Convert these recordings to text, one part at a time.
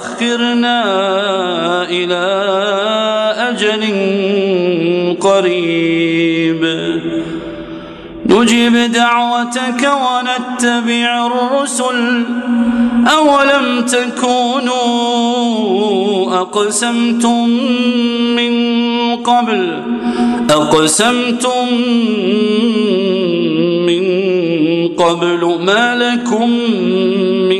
أخرنا إلى أجل قريب. نجب دعوتك ونتبع الرسل. أولم تكونوا أقسمتم من قبل؟ أقسمتم من قبل ما لكم من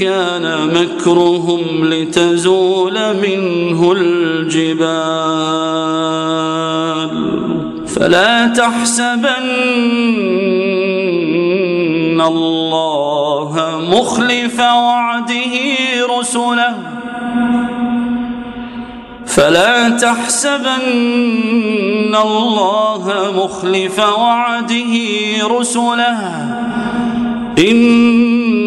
كان مكرهم لتزول منه الجبال. فلا تحسبن الله مخلف وعده رسله. فلا تحسبن الله مخلف وعده رسله.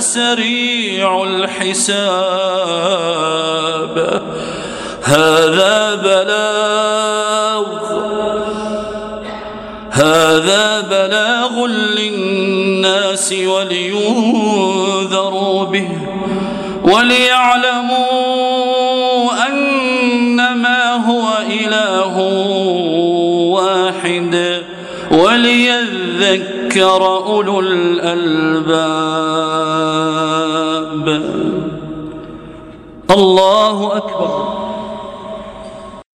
سريع الحساب. هذا بلاغ هذا بلاغ للناس ولينذروا به وليعلموا أنما هو إله واحد وليذكر ليذكر أولو الألباب. الله أكبر.